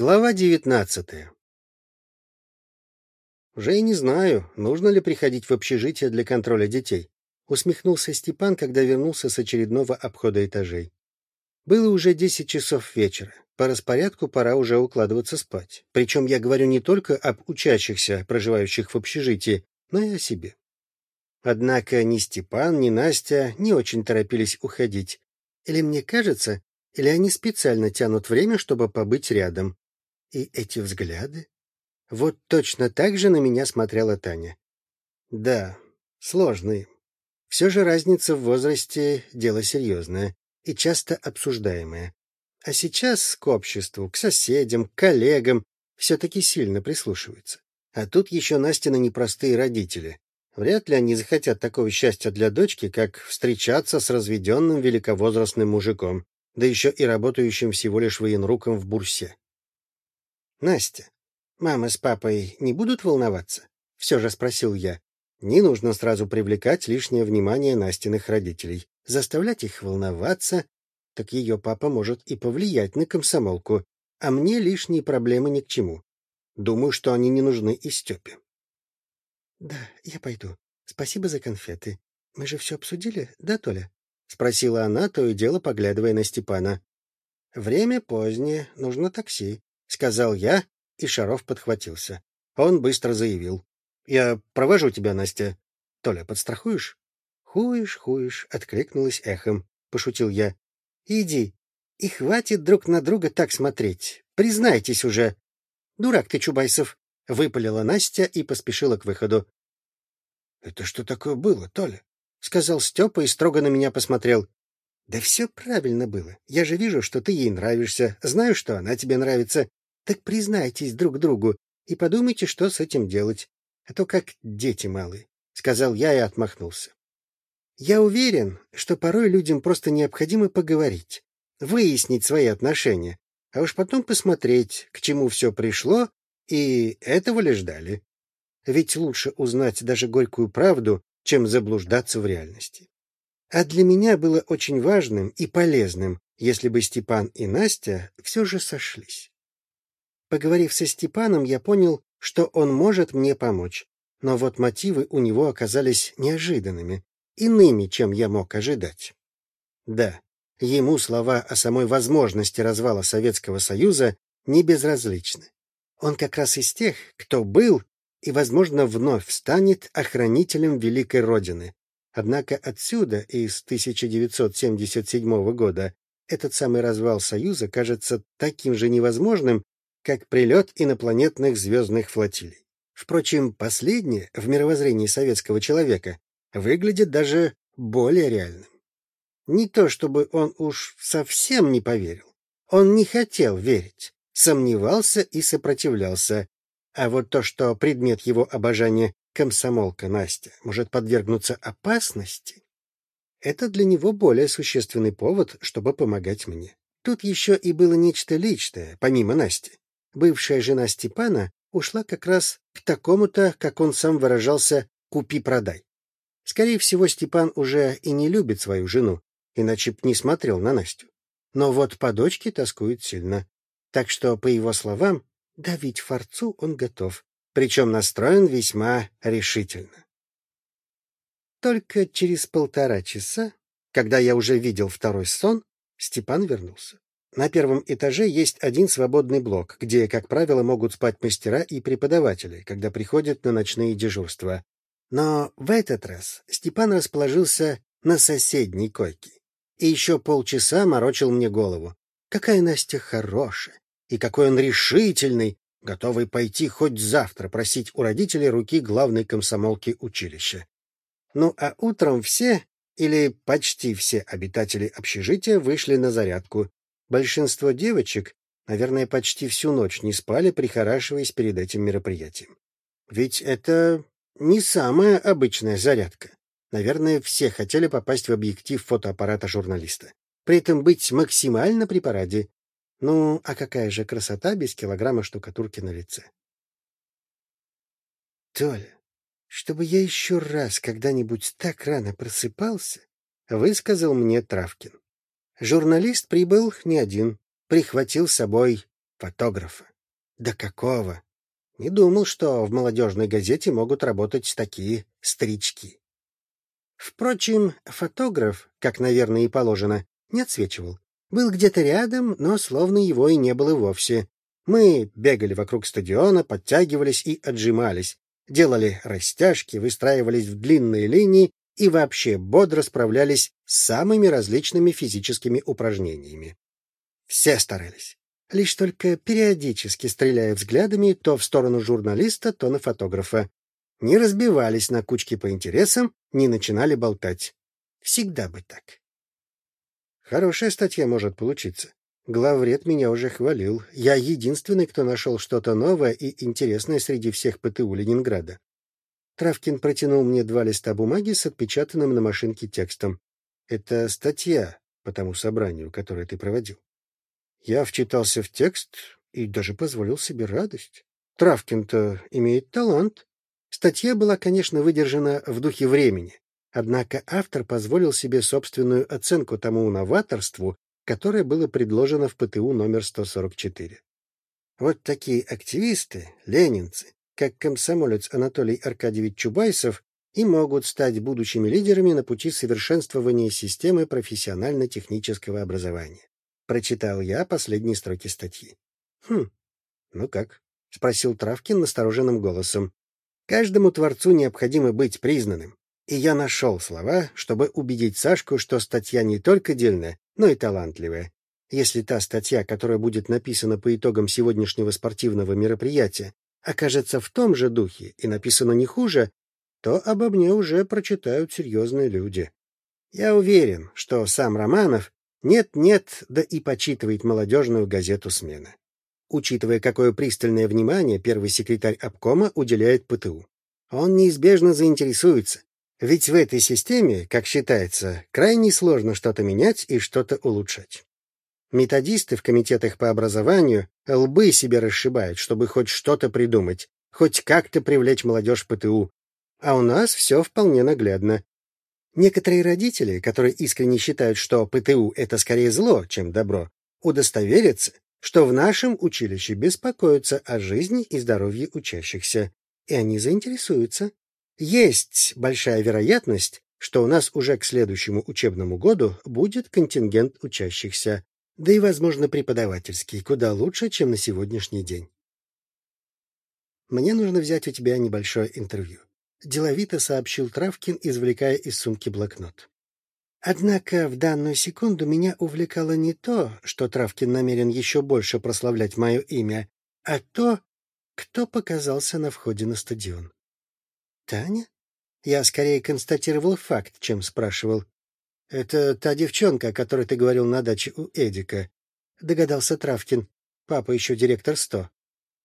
Глава девятнадцатая Уже и не знаю, нужно ли приходить в общежитие для контроля детей. Усмехнулся Степан, когда вернулся с очередного обхода этажей. Было уже десять часов вечера. По распорядку пора уже укладываться спать. Причем я говорю не только об учащихся, проживающих в общежитии, но и о себе. Однако ни Степан, ни Настя не очень торопились уходить. Или мне кажется, или они специально тянут время, чтобы побыть рядом. И эти взгляды? Вот точно так же на меня смотрела Таня. Да, сложные. Все же разница в возрасте — дело серьезное и часто обсуждаемое. А сейчас к обществу, к соседям, к коллегам все-таки сильно прислушиваются. А тут еще Настины непростые родители. Вряд ли они захотят такого счастья для дочки, как встречаться с разведенным великовозрастным мужиком да еще и работающим всего лишь военруком в бурсе. — Настя, мама с папой не будут волноваться? — все же спросил я. Не нужно сразу привлекать лишнее внимание Настиных родителей, заставлять их волноваться, так ее папа может и повлиять на комсомолку, а мне лишние проблемы ни к чему. Думаю, что они не нужны и Степе. — Да, я пойду. Спасибо за конфеты. Мы же все обсудили, да, Толя? — спросила она, то и дело поглядывая на Степана. — Время позднее, нужно такси, — сказал я, и Шаров подхватился. Он быстро заявил. — Я провожу тебя, Настя. — Толя, подстрахуешь? — Хуешь, хуешь, — откликнулась эхом, — пошутил я. — Иди. И хватит друг на друга так смотреть. Признайтесь уже. — Дурак ты, Чубайсов, — выпалила Настя и поспешила к выходу. — Это что такое было, Толя? — сказал Степа и строго на меня посмотрел. — Да все правильно было. Я же вижу, что ты ей нравишься, знаю, что она тебе нравится. Так признайтесь друг другу и подумайте, что с этим делать. А то как дети малые, — сказал я и отмахнулся. Я уверен, что порой людям просто необходимо поговорить, выяснить свои отношения, а уж потом посмотреть, к чему все пришло, и этого ли ждали. Ведь лучше узнать даже горькую правду, чем заблуждаться в реальности. А для меня было очень важным и полезным, если бы Степан и Настя все же сошлись. Поговорив со Степаном, я понял, что он может мне помочь, но вот мотивы у него оказались неожиданными, иными, чем я мог ожидать. Да, ему слова о самой возможности развала Советского Союза не безразличны. Он как раз из тех, кто был и, возможно, вновь станет охранителем Великой Родины. Однако отсюда, из 1977 года, этот самый развал Союза кажется таким же невозможным, как прилет инопланетных звездных флотилий. Впрочем, последнее в мировоззрении советского человека выглядит даже более реальным. Не то чтобы он уж совсем не поверил. Он не хотел верить, сомневался и сопротивлялся, а вот то, что предмет его обожания комсомолка Настя может подвергнуться опасности, это для него более существенный повод, чтобы помогать мне. Тут еще и было нечто личное, помимо Насти. Бывшая жена Степана ушла как раз к такому-то, как он сам выражался, «купи-продай». Скорее всего, Степан уже и не любит свою жену, иначе б не смотрел на Настю. Но вот по дочке тоскует сильно. Так что, по его словам, давить форцу он готов, причем настроен весьма решительно. Только через полтора часа, когда я уже видел второй сон, Степан вернулся. На первом этаже есть один свободный блок, где, как правило, могут спать мастера и преподаватели, когда приходят на ночные дежурства. Но в этот раз Степан расположился на соседней койке и еще полчаса морочил мне голову. Какая Настя хорошая, и какой он решительный, готовый пойти хоть завтра просить у родителей руки главной комсомолки училища. Ну а утром все, или почти все обитатели общежития вышли на зарядку. Большинство девочек, наверное, почти всю ночь не спали, прихорашиваясь перед этим мероприятием. Ведь это не самая обычная зарядка. Наверное, все хотели попасть в объектив фотоаппарата журналиста. При этом быть максимально при параде, ну, а какая же красота без килограмма штукатурки на лице? Толя, чтобы я еще раз когда-нибудь так рано просыпался, высказал мне Травкин. Журналист прибыл не один, прихватил с собой фотографа. Да какого? Не думал, что в молодежной газете могут работать такие стрички. Впрочем, фотограф, как, наверное, и положено, не отсвечивал. Был где-то рядом, но словно его и не было вовсе. Мы бегали вокруг стадиона, подтягивались и отжимались, делали растяжки, выстраивались в длинные линии и вообще бодро справлялись с самыми различными физическими упражнениями. Все старались, лишь только периодически стреляя взглядами то в сторону журналиста, то на фотографа. Не разбивались на кучки по интересам, не начинали болтать. Всегда бы так. Хорошая статья может получиться. Главред меня уже хвалил. Я единственный, кто нашел что-то новое и интересное среди всех ПТУ Ленинграда. Травкин протянул мне два листа бумаги с отпечатанным на машинке текстом. Это статья по тому собранию, которое ты проводил. Я вчитался в текст и даже позволил себе радость. Травкин-то имеет талант. Статья была, конечно, выдержана в духе времени, однако автор позволил себе собственную оценку тому новаторству, которое было предложено в ПТУ номер 144. Вот такие активисты, ленинцы, как комсомолец Анатолий Аркадьевич Чубайсов, и могут стать будущими лидерами на пути совершенствования системы профессионально-технического образования. Прочитал я последние строки статьи. Хм. Ну как? спросил Травкин настороженным голосом. Каждому творцу необходимо быть признанным. И я нашел слова, чтобы убедить Сашку, что статья не только дельная, но и талантливая. Если та статья, которая будет написана по итогам сегодняшнего спортивного мероприятия, окажется в том же духе и написана не хуже, то обо мне уже прочитают серьезные люди. Я уверен, что сам Романов нет-нет, да и почитывает молодежную газету «Смена». Учитывая, какое пристальное внимание первый секретарь обкома уделяет ПТУ. Он неизбежно заинтересуется, ведь в этой системе, как считается, крайне сложно что-то менять и что-то улучшать. Методисты в комитетах по образованию лбы себе расшибают, чтобы хоть что-то придумать, хоть как-то привлечь молодежь ПТУ. А у нас все вполне наглядно. Некоторые родители, которые искренне считают, что ПТУ — это скорее зло, чем добро, удостоверятся, что в нашем училище беспокоятся о жизни и здоровье учащихся, и они заинтересуются. Есть большая вероятность, что у нас уже к следующему учебному году будет контингент учащихся, да и, возможно, преподавательский, куда лучше, чем на сегодняшний день. Мне нужно взять у тебя небольшое интервью. — деловито сообщил Травкин, извлекая из сумки блокнот. Однако в данную секунду меня увлекало не то, что Травкин намерен еще больше прославлять мое имя, а то, кто показался на входе на стадион. «Таня?» Я скорее констатировал факт, чем спрашивал. «Это та девчонка, о которой ты говорил на даче у Эдика», — догадался Травкин. «Папа еще директор СТО».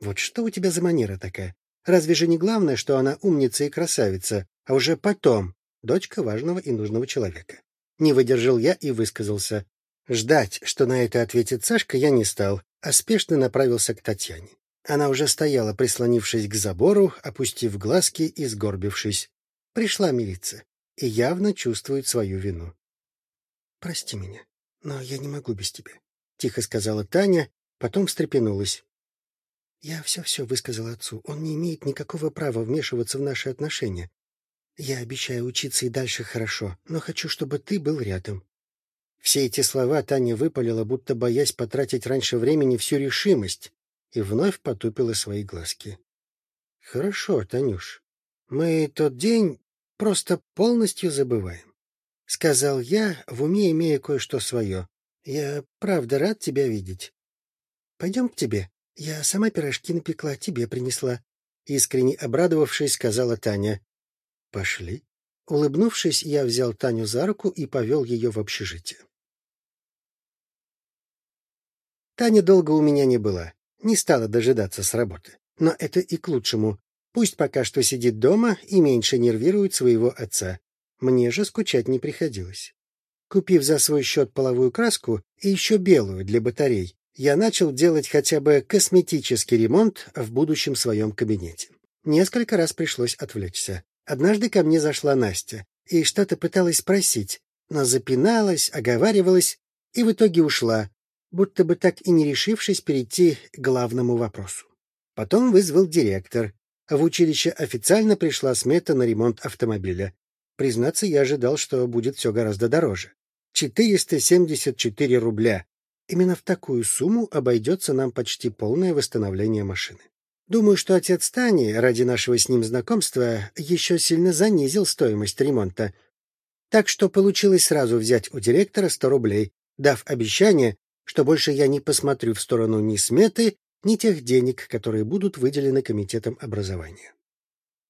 «Вот что у тебя за манера такая? Разве же не главное, что она умница и красавица, а уже потом дочка важного и нужного человека? Не выдержал я и высказался. Ждать, что на это ответит Сашка, я не стал, а спешно направился к Татьяне. Она уже стояла, прислонившись к забору, опустив глазки и сгорбившись. Пришла мириться и явно чувствует свою вину. — Прости меня, но я не могу без тебя, — тихо сказала Таня, потом встрепенулась. Я все-все высказала отцу. Он не имеет никакого права вмешиваться в наши отношения. Я обещаю учиться и дальше хорошо, но хочу, чтобы ты был рядом. Все эти слова Таня выпалила, будто боясь потратить раньше времени всю решимость, и вновь потупила свои глазки. — Хорошо, Танюш, мы тот день просто полностью забываем. — сказал я, в уме имея кое-что свое. — Я правда рад тебя видеть. — Пойдем к тебе. Я сама пирожки напекла, тебе принесла. Искренне обрадовавшись, сказала Таня. Пошли. Улыбнувшись, я взял Таню за руку и повел ее в общежитие. Таня долго у меня не была, не стала дожидаться с работы. Но это и к лучшему. Пусть пока что сидит дома и меньше нервирует своего отца. Мне же скучать не приходилось. Купив за свой счет половую краску и еще белую для батарей, я начал делать хотя бы косметический ремонт в будущем своем кабинете. Несколько раз пришлось отвлечься. Однажды ко мне зашла Настя и что-то пыталась спросить, но запиналась, оговаривалась и в итоге ушла, будто бы так и не решившись перейти к главному вопросу. Потом вызвал директор. В училище официально пришла смета на ремонт автомобиля. Признаться, я ожидал, что будет все гораздо дороже. 474 рубля. Именно в такую сумму обойдется нам почти полное восстановление машины. Думаю, что отец Тани, ради нашего с ним знакомства, еще сильно занизил стоимость ремонта. Так что получилось сразу взять у директора 100 рублей, дав обещание, что больше я не посмотрю в сторону ни сметы, ни тех денег, которые будут выделены комитетом образования.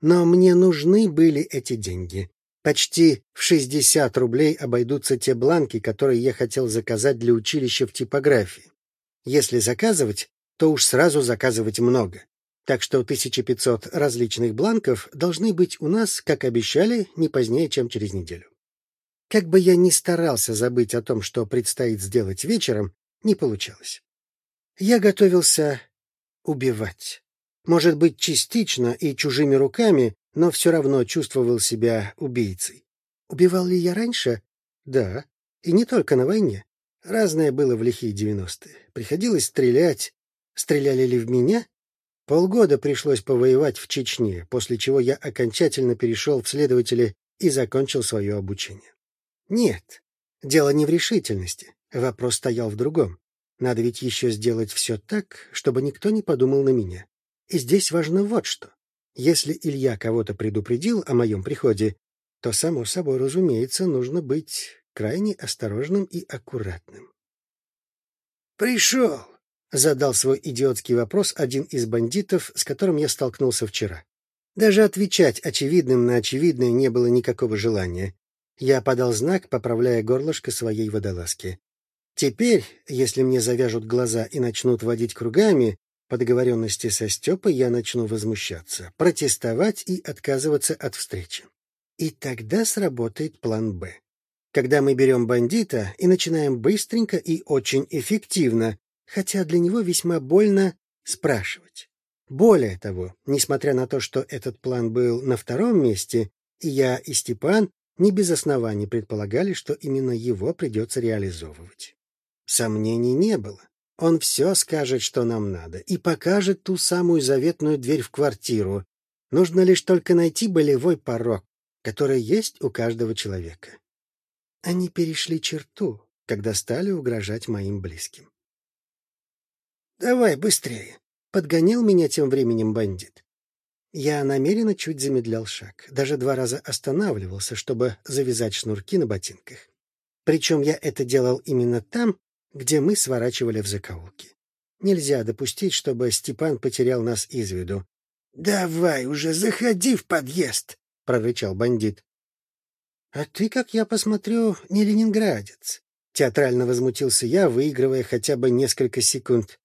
Но мне нужны были эти деньги. Почти в 60 рублей обойдутся те бланки, которые я хотел заказать для училища в типографии. Если заказывать, то уж сразу заказывать много. Так что 1500 различных бланков должны быть у нас, как обещали, не позднее, чем через неделю. Как бы я ни старался забыть о том, что предстоит сделать вечером, не получалось. Я готовился убивать. Может быть, частично и чужими руками, но все равно чувствовал себя убийцей. Убивал ли я раньше? Да, и не только на войне. Разное было в лихие девяностые. Приходилось стрелять. Стреляли ли в меня? Полгода пришлось повоевать в Чечне, после чего я окончательно перешел в следователи и закончил свое обучение. Нет, дело не в решительности. Вопрос стоял в другом. Надо ведь еще сделать все так, чтобы никто не подумал на меня. И здесь важно вот что. Если Илья кого-то предупредил о моем приходе, то, само собой разумеется, нужно быть крайне осторожным и аккуратным. «Пришел!» Задал свой идиотский вопрос один из бандитов, с которым я столкнулся вчера. Даже отвечать очевидным на очевидное не было никакого желания. Я подал знак, поправляя горлышко своей водолазки. Теперь, если мне завяжут глаза и начнут водить кругами, по договоренности со Степой я начну возмущаться, протестовать и отказываться от встречи. И тогда сработает план «Б». Когда мы берем бандита и начинаем быстренько и очень эффективно, хотя для него весьма больно спрашивать. Более того, несмотря на то, что этот план был на втором месте, и я, и Степан не без оснований предполагали, что именно его придется реализовывать. Сомнений не было. Он все скажет, что нам надо, и покажет ту самую заветную дверь в квартиру. Нужно лишь только найти болевой порог, который есть у каждого человека. Они перешли черту, когда стали угрожать моим близким. Давай быстрее. Подгонял меня тем временем бандит. Я намеренно чуть замедлял шаг, даже два раза останавливался, чтобы завязать шнурки на ботинках. Причем я это делал именно там, где мы сворачивали в закоулки. Нельзя допустить, чтобы Степан потерял нас из виду. — Давай уже, заходи в подъезд! — прорычал бандит. — А ты, как я посмотрю, не ленинградец. Театрально возмутился я, выигрывая хотя бы несколько секунд.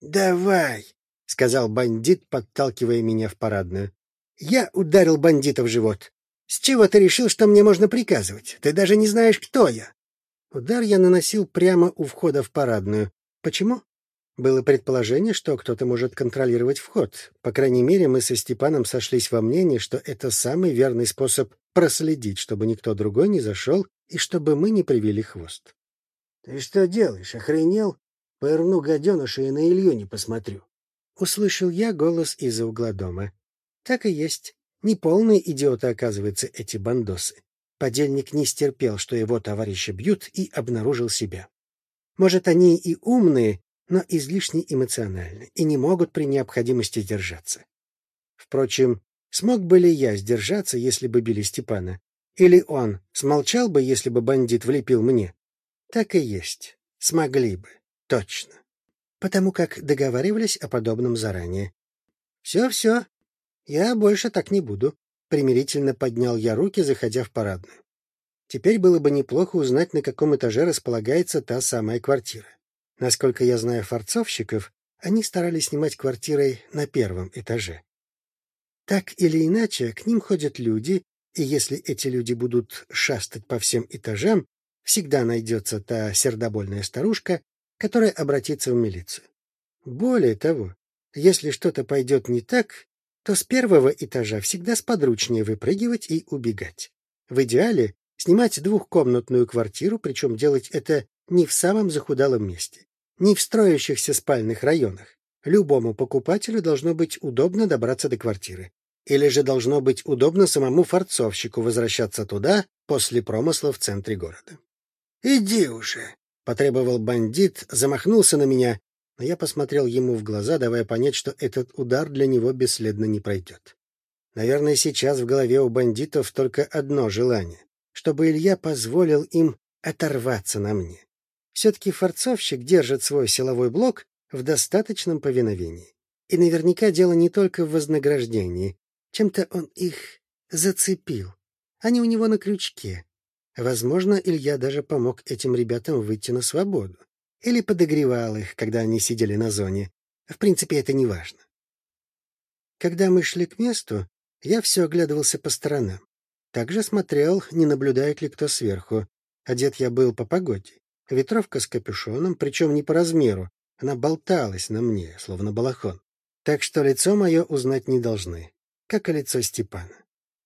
«Давай!» — сказал бандит, подталкивая меня в парадную. Я ударил бандита в живот. «С чего ты решил, что мне можно приказывать? Ты даже не знаешь, кто я!» Удар я наносил прямо у входа в парадную. Почему? Было предположение, что кто-то может контролировать вход. По крайней мере, мы со Степаном сошлись во мнении, что это самый верный способ проследить, чтобы никто другой не зашел и чтобы мы не привели хвост. — Ты что делаешь, охренел? Пырну гаденыша и на Илью не посмотрю. Услышал я голос из-за угла дома. Так и есть. Неполные идиоты, оказывается, эти бандосы. Подельник не стерпел, что его товарища бьют, и обнаружил себя. Может, они и умные, но излишне эмоциональны и не могут при необходимости держаться. Впрочем, смог бы ли я сдержаться, если бы били Степана? Или он смолчал бы, если бы бандит влепил мне? Так и есть. Смогли бы. Точно. Потому как договаривались о подобном заранее. Все-все. Я больше так не буду. Примирительно поднял я руки, заходя в парадную. Теперь было бы неплохо узнать, на каком этаже располагается та самая квартира. Насколько я знаю форцовщиков, они старались снимать квартирой на первом этаже. Так или иначе, к ним ходят люди, и если эти люди будут шастать по всем этажам, всегда найдется та сердобольная старушка, которая обратится в милицию. Более того, если что-то пойдет не так, то с первого этажа всегда сподручнее выпрыгивать и убегать. В идеале снимать двухкомнатную квартиру, причем делать это не в самом захудалом месте, не в строящихся спальных районах, Любому покупателю должно быть удобно добраться до квартиры. Или же должно быть удобно самому форцовщику возвращаться туда после промысла в центре города. «Иди уже!» — потребовал бандит, замахнулся на меня, но я посмотрел ему в глаза, давая понять, что этот удар для него бесследно не пройдет. Наверное, сейчас в голове у бандитов только одно желание — чтобы Илья позволил им оторваться на мне. Все-таки форцовщик держит свой силовой блок в достаточном повиновении. И наверняка дело не только в вознаграждении. Чем-то он их зацепил. Они у него на крючке. Возможно, Илья даже помог этим ребятам выйти на свободу. Или подогревал их, когда они сидели на зоне. В принципе, это не важно. Когда мы шли к месту, я все оглядывался по сторонам. Также смотрел, не наблюдает ли кто сверху. Одет я был по погоде. Ветровка с капюшоном, причем не по размеру. Она болталась на мне, словно балахон. Так что лицо мое узнать не должны, как и лицо Степана.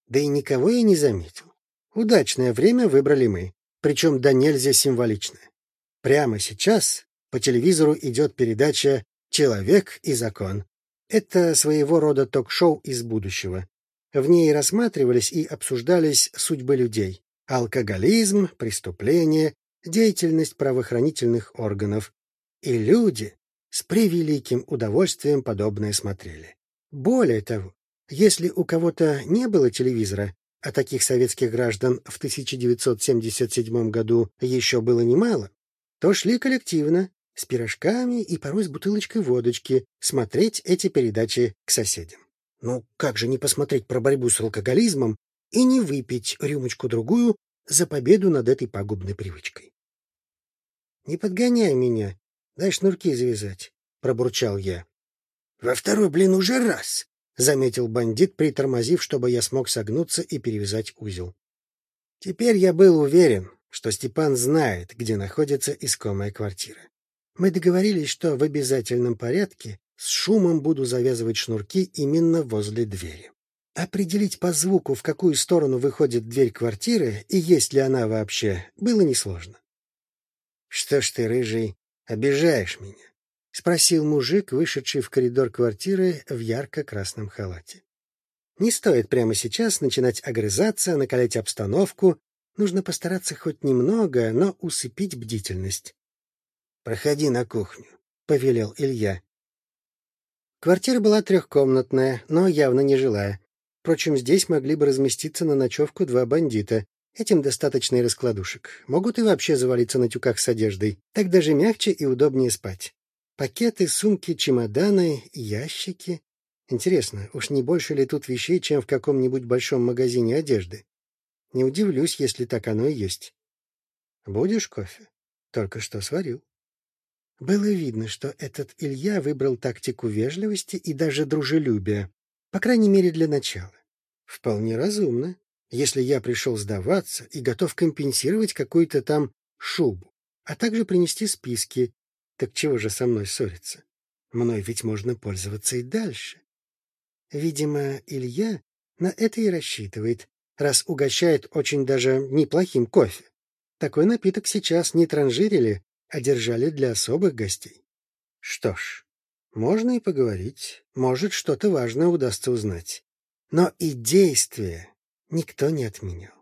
Да и никого я не заметил. Удачное время выбрали мы, причем до нельзя символичное. Прямо сейчас по телевизору идет передача «Человек и закон». Это своего рода ток-шоу из будущего. В ней рассматривались и обсуждались судьбы людей, алкоголизм, преступления, деятельность правоохранительных органов. И люди с превеликим удовольствием подобное смотрели. Более того, если у кого-то не было телевизора, а таких советских граждан в 1977 году еще было немало, то шли коллективно, с пирожками и порой с бутылочкой водочки, смотреть эти передачи к соседям. Ну, как же не посмотреть про борьбу с алкоголизмом и не выпить рюмочку-другую за победу над этой пагубной привычкой? — Не подгоняй меня, дай шнурки завязать, — пробурчал я. — Во второй, блин, уже раз, — заметил бандит, притормозив, чтобы я смог согнуться и перевязать узел. Теперь я был уверен, что Степан знает, где находится искомая квартира. Мы договорились, что в обязательном порядке с шумом буду завязывать шнурки именно возле двери. Определить по звуку, в какую сторону выходит дверь квартиры и есть ли она вообще, было несложно. Что ж ты, рыжий, обижаешь меня? спросил мужик, вышедший в коридор квартиры в ярко-красном халате. Не стоит прямо сейчас начинать огрызаться, накалять обстановку. Нужно постараться хоть немного, но усыпить бдительность. Проходи на кухню, повелел Илья. Квартира была трехкомнатная, но явно не жилая. Впрочем, здесь могли бы разместиться на ночевку два бандита. Этим достаточно и раскладушек. Могут и вообще завалиться на тюках с одеждой. Так даже мягче и удобнее спать. Пакеты, сумки, чемоданы, ящики. Интересно, уж не больше ли тут вещей, чем в каком-нибудь большом магазине одежды? Не удивлюсь, если так оно и есть. Будешь кофе? Только что сварил. Было видно, что этот Илья выбрал тактику вежливости и даже дружелюбия, по крайней мере для начала. Вполне разумно если я пришел сдаваться и готов компенсировать какую-то там шубу, а также принести списки. Так чего же со мной ссориться? Мной ведь можно пользоваться и дальше. Видимо, Илья на это и рассчитывает, раз угощает очень даже неплохим кофе. Такой напиток сейчас не транжирили, а держали для особых гостей. Что ж, можно и поговорить, может, что-то важное удастся узнать. Но и действие никто не отменял.